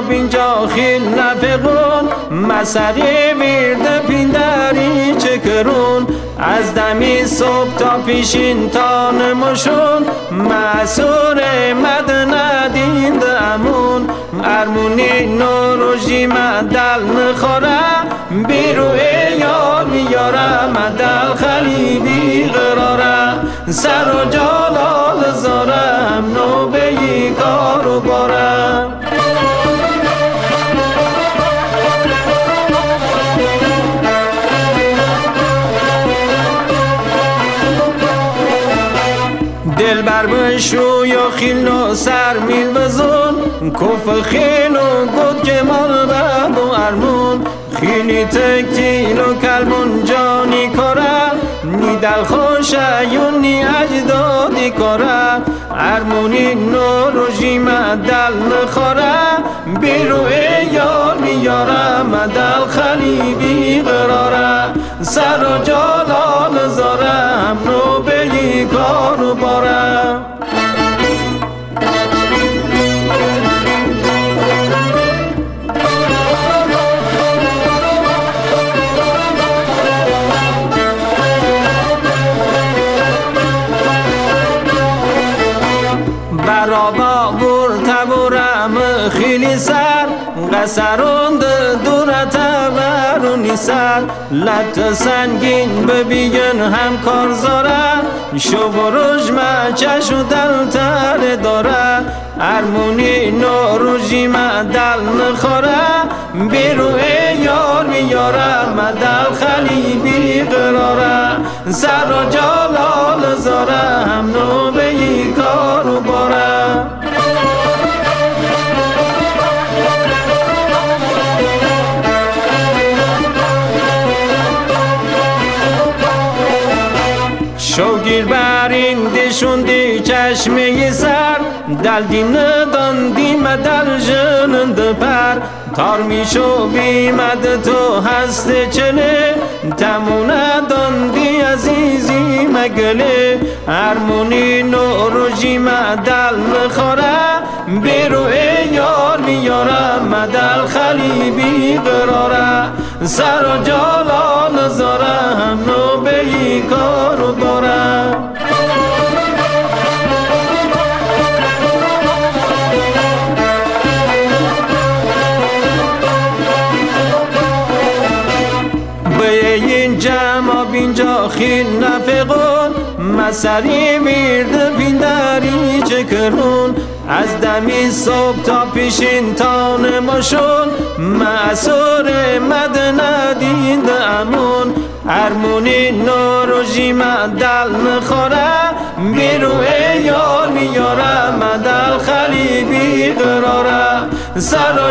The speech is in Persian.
بینجا خیل نفقون مسری ویرد پیندری چکرون از دمی صبح تا پیشین تا نمشون مسور مد ندین امون ارمونی جیمه دل نخوره. بیروی یار میاره مدل خلیبی قراره. سر و جلال زارم نوبه کار و بارم دل بر بشو یا خیل و سر میل بزن. کف خیل و گد که مال و ارمون. خیلی تکیل و کلمون جانی کاره نی دل خوش نی اجدادی کاره ارمونی نور و جیمه دل نخوره بیرو یار میاره مدل خلیبی قراره سر و جلال زارم نو برابا بور تبورم خیلی سر. قصروند دورت برونی سر. لط سنگین ببین هم کار زاره. شو برج چش و دل تر داره. ارمونی نوروژی دل نخوره. بیرو یار میاره مدل خلیبی قراره سر و شوگیر برین دی چشمه سر. دل دی ندان دی مدل جنند پر. تار شو بیمد تو هست چله. تمونه دان دی عزیزی مگله. هرمونی نور جی مدل مخوره بیرو یار میاره مدل خلیبی قراره سر و این جمع بینجا خیل نفقون مسری ویرد پیندری چکرون. از دمی صبح تا پیشین تا نماشون معصور مد ندید امون. ارمونی جیمه دل نخوره. بیرو یار میاره مدل خلیبی قراره. سر